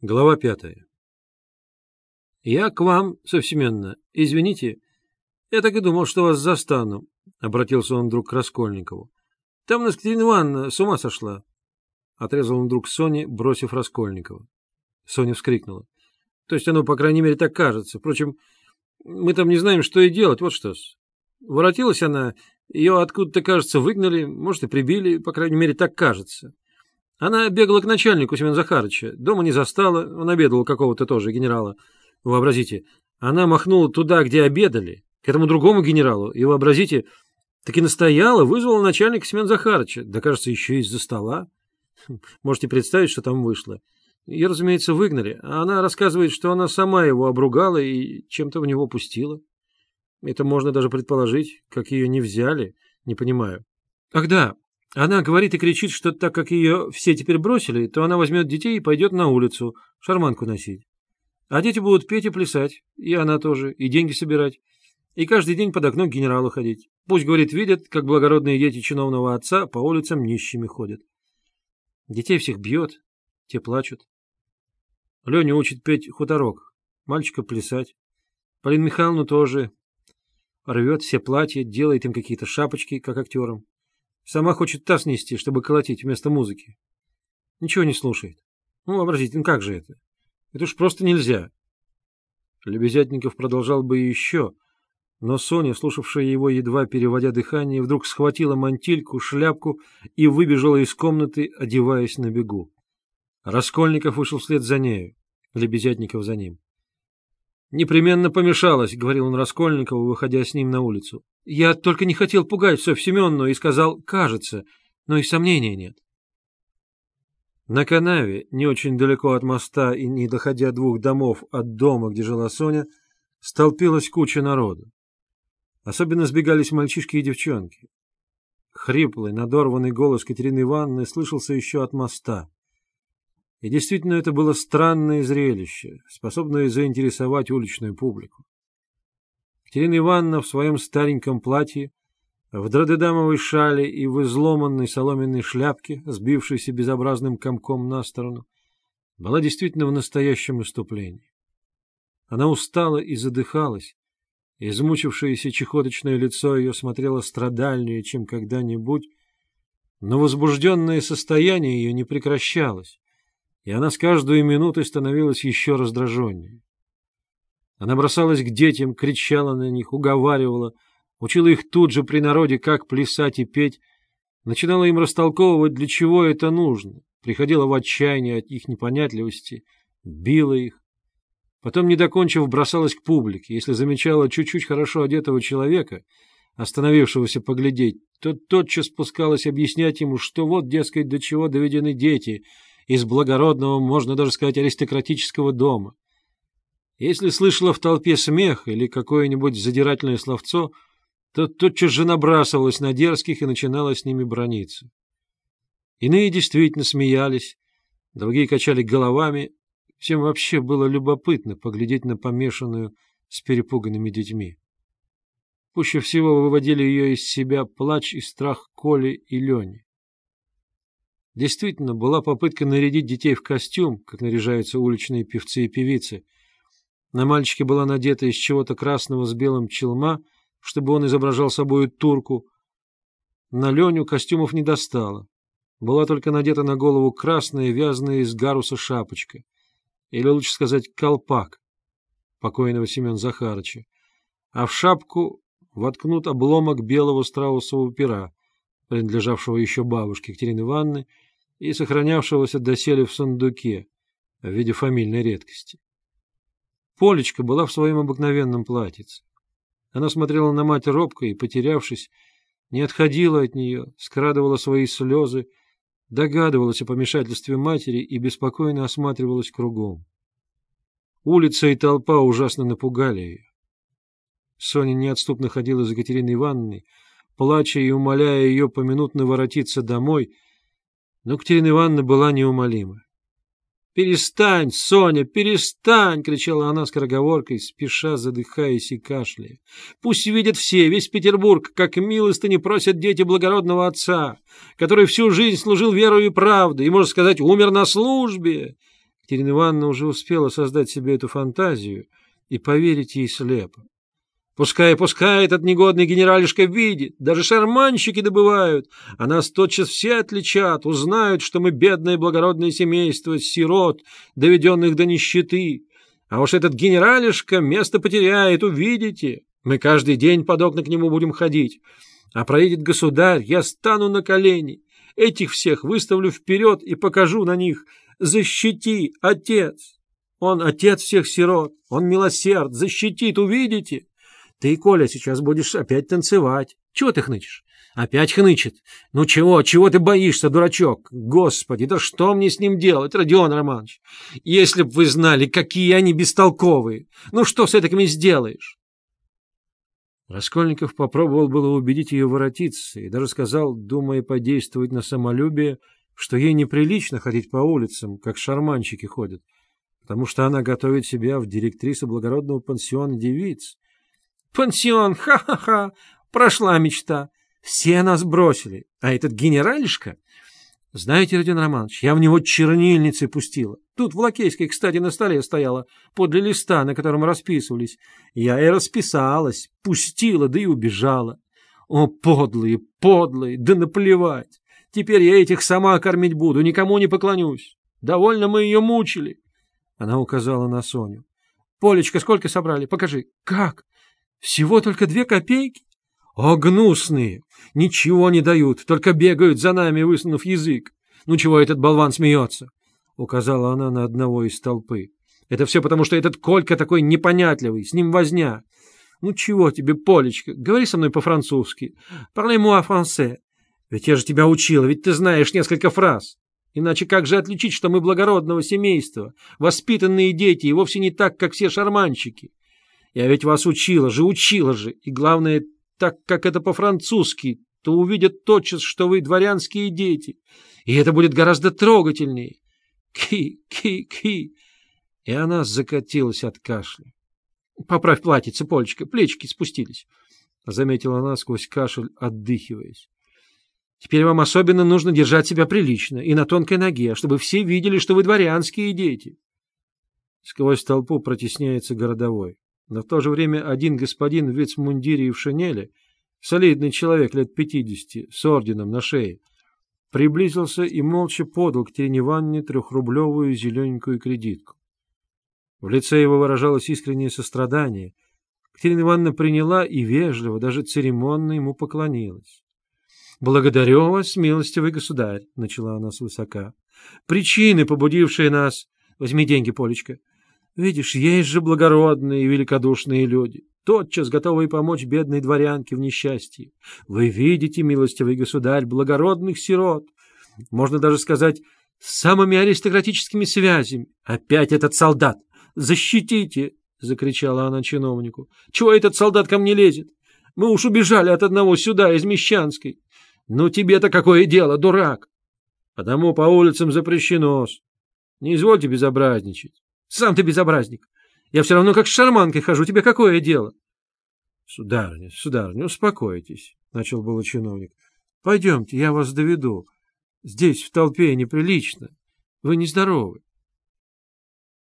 Глава пятая. «Я к вам, Совсеменна. Извините, я так и думал, что вас застану», — обратился он вдруг к Раскольникову. «Там нас Катерина Ивановна с ума сошла», — отрезал он вдруг Соне, бросив Раскольникова. Соня вскрикнула. «То есть оно, по крайней мере, так кажется. Впрочем, мы там не знаем, что и делать, вот что-с. Воротилась она, ее откуда-то, кажется, выгнали, может, и прибили, по крайней мере, так кажется». Она бегала к начальнику Семена Захарыча. Дома не застала, он обедал какого-то тоже генерала. Вообразите, она махнула туда, где обедали, к этому другому генералу, и вообразите, таки настояла, вызвала начальника Семена Захарыча, да, кажется, еще из-за стола. Можете представить, что там вышло. Ее, разумеется, выгнали, а она рассказывает, что она сама его обругала и чем-то в него пустила. Это можно даже предположить, как ее не взяли, не понимаю. Ах да, она говорит и кричит, что так как ее все теперь бросили, то она возьмет детей и пойдет на улицу шарманку носить. А дети будут петь и плясать, и она тоже, и деньги собирать, и каждый день под окно к генералу ходить. Пусть, говорит, видят, как благородные дети чиновного отца по улицам нищими ходят. Детей всех бьет, те плачут. Леня учит петь хуторок, мальчика плясать. Полину Михайловну тоже рвет все платья, делает им какие-то шапочки, как актерам. Сама хочет таз нести, чтобы колотить вместо музыки. Ничего не слушает. Ну, вообразите, ну как же это? Это уж просто нельзя. Лебезятников продолжал бы еще, но Соня, слушавшая его, едва переводя дыхание, вдруг схватила мантильку, шляпку и выбежала из комнаты, одеваясь на бегу. Раскольников вышел вслед за нею, Лебезятников за ним. «Непременно помешалась», — говорил он Раскольникову, выходя с ним на улицу. «Я только не хотел пугать Софью Семеновну и сказал «кажется», но и сомнения нет». На канаве, не очень далеко от моста и не доходя двух домов от дома, где жила Соня, столпилась куча народу. Особенно сбегались мальчишки и девчонки. Хриплый, надорванный голос Катерины Ивановны слышался еще от моста. И действительно, это было странное зрелище, способное заинтересовать уличную публику. Катерина Ивановна в своем стареньком платье, в дродедамовой шале и в изломанной соломенной шляпке, сбившейся безобразным комком на сторону, была действительно в настоящем иступлении. Она устала и задыхалась, измучившееся чехоточное лицо ее смотрело страдальнее, чем когда-нибудь, но возбужденное состояние ее не прекращалось и она с каждой минутой становилась еще раздраженнее. Она бросалась к детям, кричала на них, уговаривала, учила их тут же при народе, как плясать и петь, начинала им растолковывать, для чего это нужно, приходила в отчаяние от их непонятливости, била их. Потом, не докончив, бросалась к публике. Если замечала чуть-чуть хорошо одетого человека, остановившегося поглядеть, то тотчас спускалась объяснять ему, что вот, дескать, до чего доведены дети — из благородного, можно даже сказать, аристократического дома. Если слышала в толпе смех или какое-нибудь задирательное словцо, то тотчас же набрасывалась на дерзких и начинала с ними брониться. Иные действительно смеялись, другие качали головами. Всем вообще было любопытно поглядеть на помешанную с перепуганными детьми. Пуще всего выводили ее из себя плач и страх Коли и Лени. Действительно, была попытка нарядить детей в костюм, как наряжаются уличные певцы и певицы. На мальчике была надета из чего-то красного с белым челма, чтобы он изображал собою турку. На Леню костюмов не достало. Была только надета на голову красная, вязаная из гаруса шапочка. Или лучше сказать, колпак покойного Семена Захарыча. А в шапку воткнут обломок белого страусового пера, принадлежавшего еще бабушке Екатерины Ивановны, и сохранявшегося доселе в сундуке в виде фамильной редкости. Полечка была в своем обыкновенном платьице. Она смотрела на мать робко и, потерявшись, не отходила от нее, скрадывала свои слезы, догадывалась о помешательстве матери и беспокойно осматривалась кругом. Улица и толпа ужасно напугали ее. Соня неотступно ходила за Екатериной Ивановной, плача и умоляя ее поминутно воротиться домой — но Катерина Ивановна была неумолима. «Перестань, Соня, перестань!» — кричала она скороговоркой, спеша, задыхаясь и кашляя. «Пусть видят все, весь Петербург, как милостыни просят дети благородного отца, который всю жизнь служил верою и правдой, и, можно сказать, умер на службе!» Катерина Ивановна уже успела создать себе эту фантазию и поверить ей слепо. Пускай, пускай этот негодный генералишка видит, даже шарманщики добывают, а нас тотчас все отличат, узнают, что мы бедное благородное семейство, сирот, доведенных до нищеты. А уж этот генералишка место потеряет, увидите. Мы каждый день под окна к нему будем ходить. А проедет государь, я стану на колени, этих всех выставлю вперед и покажу на них. Защити, отец! Он отец всех сирот, он милосерд, защитит, увидите? Ты, Коля, сейчас будешь опять танцевать. Чего ты хнычешь? Опять хнычет. Ну чего, чего ты боишься, дурачок? Господи, да что мне с ним делать, Родион Романович? Если б вы знали, какие они бестолковые. Ну что с этими сделаешь? Раскольников попробовал было убедить ее воротиться и даже сказал, думая подействовать на самолюбие, что ей неприлично ходить по улицам, как шарманщики ходят, потому что она готовит себя в директрисы благородного пансиона девиц, Пансион, ха-ха-ха, прошла мечта. Все нас бросили, а этот генералишка... Знаете, Родион Романович, я в него чернильницей пустила. Тут в Лакейской, кстати, на столе стояла, подле листа, на котором расписывались. Я и расписалась, пустила, да и убежала. О, подлые, подлые, да наплевать. Теперь я этих сама кормить буду, никому не поклонюсь. Довольно мы ее мучили. Она указала на Соню. Полечка, сколько собрали? Покажи. Как? Всего только две копейки? О, гнусные! Ничего не дают, только бегают за нами, высунув язык. Ну чего этот болван смеется? Указала она на одного из толпы. Это все потому, что этот Колька такой непонятливый, с ним возня. Ну чего тебе, Полечка, говори со мной по-французски. Parlez-moi français. Ведь я же тебя учила, ведь ты знаешь несколько фраз. Иначе как же отличить, что мы благородного семейства, воспитанные дети, и вовсе не так, как все шарманщики? Я ведь вас учила же, учила же. И главное, так как это по-французски, то увидят тотчас, что вы дворянские дети. И это будет гораздо трогательнее. Ки, ки, ки. И она закатилась от кашля. Поправь платье, цепольчика, плечики спустились. Заметила она сквозь кашель, отдыхиваясь. Теперь вам особенно нужно держать себя прилично и на тонкой ноге, чтобы все видели, что вы дворянские дети. Сквозь толпу протесняется городовой. Но в то же время один господин в вицмундире и в шинели, солидный человек лет пятидесяти, с орденом на шее, приблизился и молча подал к Терене Ивановне трехрублевую зелененькую кредитку. В лице его выражалось искреннее сострадание. Катерина Ивановна приняла и вежливо, даже церемонно ему поклонилась. — Благодарю вас, милостивый государь, — начала она свысока. — Причины, побудившие нас... Возьми деньги, Полечка. Видишь, есть же благородные и великодушные люди, тотчас готовые помочь бедной дворянке в несчастье. Вы видите, милостивый государь, благородных сирот, можно даже сказать, с самыми аристократическими связями. Опять этот солдат! Защитите! — закричала она чиновнику. — Чего этот солдат ко мне лезет? Мы уж убежали от одного сюда, из Мещанской. Ну тебе-то какое дело, дурак? Потому по улицам запрещено. Не извольте безобразничать. Сам ты безобразник. Я все равно как с шарманкой хожу. Тебе какое дело? — Сударыня, сударыня, успокойтесь, — начал было чиновник. — Пойдемте, я вас доведу. Здесь в толпе неприлично. Вы нездоровы.